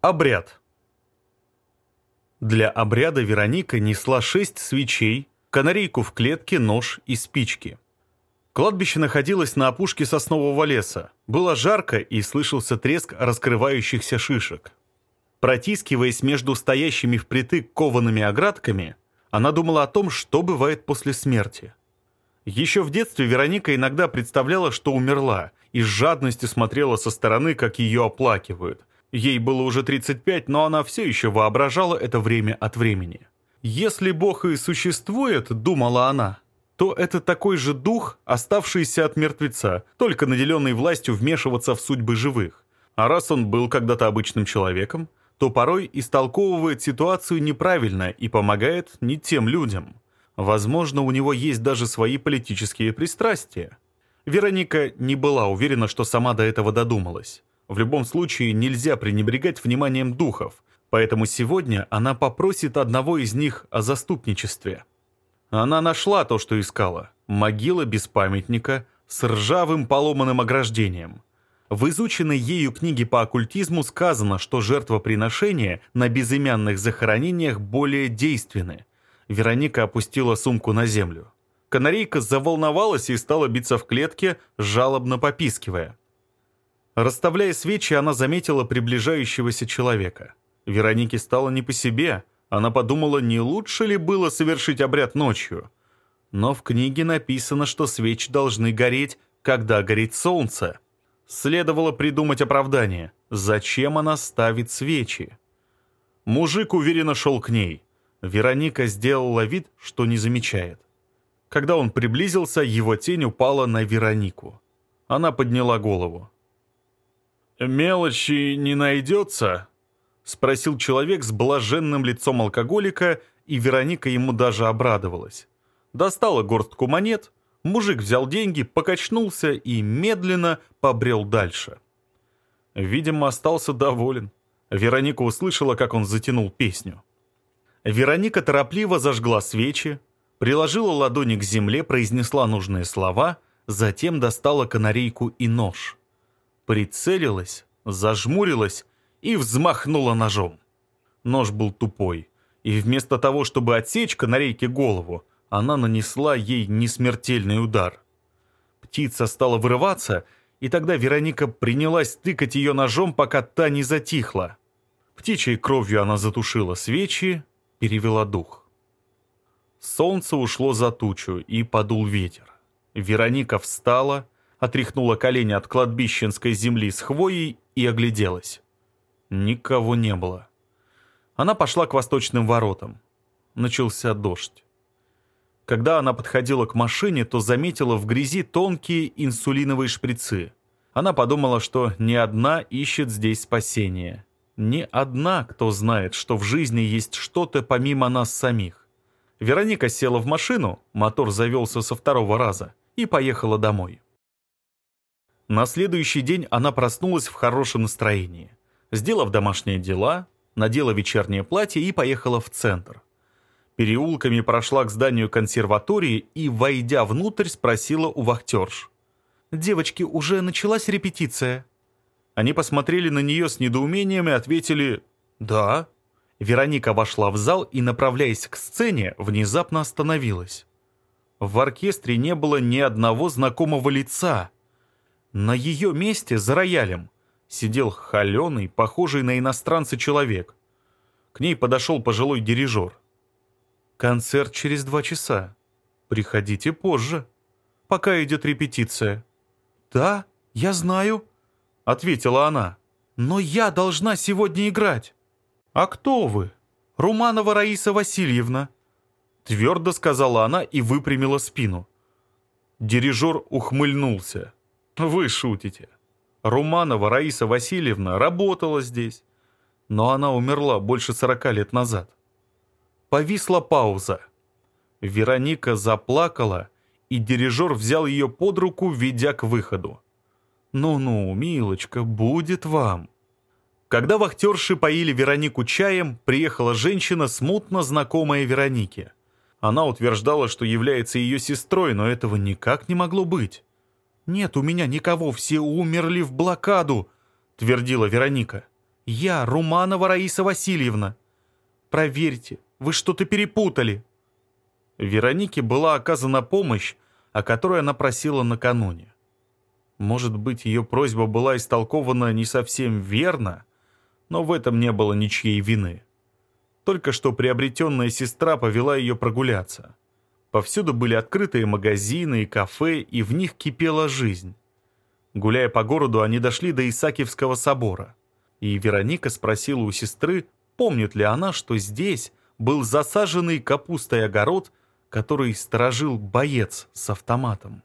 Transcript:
Обряд. Для обряда Вероника несла шесть свечей, канарейку в клетке, нож и спички. Кладбище находилось на опушке соснового леса. Было жарко и слышался треск раскрывающихся шишек. Протискиваясь между стоящими впритык коваными оградками, она думала о том, что бывает после смерти. Еще в детстве Вероника иногда представляла, что умерла, и с жадностью смотрела со стороны, как ее оплакивают. Ей было уже 35, но она все еще воображала это время от времени. «Если Бог и существует, — думала она, — то это такой же дух, оставшийся от мертвеца, только наделенный властью вмешиваться в судьбы живых. А раз он был когда-то обычным человеком, то порой истолковывает ситуацию неправильно и помогает не тем людям. Возможно, у него есть даже свои политические пристрастия». Вероника не была уверена, что сама до этого додумалась. В любом случае нельзя пренебрегать вниманием духов, поэтому сегодня она попросит одного из них о заступничестве. Она нашла то, что искала. Могила без памятника с ржавым поломанным ограждением. В изученной ею книге по оккультизму сказано, что жертвоприношения на безымянных захоронениях более действенны. Вероника опустила сумку на землю. Канарейка заволновалась и стала биться в клетке, жалобно попискивая. Расставляя свечи, она заметила приближающегося человека. Веронике стало не по себе. Она подумала, не лучше ли было совершить обряд ночью. Но в книге написано, что свечи должны гореть, когда горит солнце. Следовало придумать оправдание. Зачем она ставит свечи? Мужик уверенно шел к ней. Вероника сделала вид, что не замечает. Когда он приблизился, его тень упала на Веронику. Она подняла голову. «Мелочи не найдется?» — спросил человек с блаженным лицом алкоголика, и Вероника ему даже обрадовалась. Достала горстку монет, мужик взял деньги, покачнулся и медленно побрел дальше. Видимо, остался доволен. Вероника услышала, как он затянул песню. Вероника торопливо зажгла свечи, приложила ладони к земле, произнесла нужные слова, затем достала канарейку и нож — прицелилась, зажмурилась и взмахнула ножом. Нож был тупой, и вместо того, чтобы отсечь на рейке голову, она нанесла ей несмертельный удар. Птица стала вырываться, и тогда Вероника принялась тыкать ее ножом, пока та не затихла. Птичьей кровью она затушила свечи, перевела дух. Солнце ушло за тучу, и подул ветер. Вероника встала, отряхнула колени от кладбищенской земли с хвоей и огляделась. Никого не было. Она пошла к восточным воротам. Начался дождь. Когда она подходила к машине, то заметила в грязи тонкие инсулиновые шприцы. Она подумала, что ни одна ищет здесь спасения. Ни одна, кто знает, что в жизни есть что-то помимо нас самих. Вероника села в машину, мотор завелся со второго раза, и поехала домой. На следующий день она проснулась в хорошем настроении. Сделав домашние дела, надела вечернее платье и поехала в центр. Переулками прошла к зданию консерватории и, войдя внутрь, спросила у вахтерш. «Девочки, уже началась репетиция?» Они посмотрели на нее с недоумением и ответили «Да». Вероника вошла в зал и, направляясь к сцене, внезапно остановилась. В оркестре не было ни одного знакомого лица – на ее месте за роялем сидел холеный, похожий на иностранца человек. К ней подошел пожилой дирижер. «Концерт через два часа. Приходите позже, пока идет репетиция». «Да, я знаю», — ответила она. «Но я должна сегодня играть». «А кто вы?» «Руманова Раиса Васильевна», — твердо сказала она и выпрямила спину. Дирижер ухмыльнулся. Вы шутите. Руманова Раиса Васильевна работала здесь, но она умерла больше 40 лет назад. Повисла пауза. Вероника заплакала, и дирижер взял ее под руку, ведя к выходу. «Ну-ну, милочка, будет вам». Когда вахтерши поили Веронику чаем, приехала женщина, смутно знакомая Веронике. Она утверждала, что является ее сестрой, но этого никак не могло быть. «Нет у меня никого, все умерли в блокаду», — твердила Вероника. «Я Руманова Раиса Васильевна. Проверьте, вы что-то перепутали». Веронике была оказана помощь, о которой она просила накануне. Может быть, ее просьба была истолкована не совсем верно, но в этом не было ничьей вины. Только что приобретенная сестра повела ее прогуляться. Повсюду были открытые магазины и кафе, и в них кипела жизнь. Гуляя по городу, они дошли до Исаакиевского собора. И Вероника спросила у сестры, помнит ли она, что здесь был засаженный капустой огород, который сторожил боец с автоматом.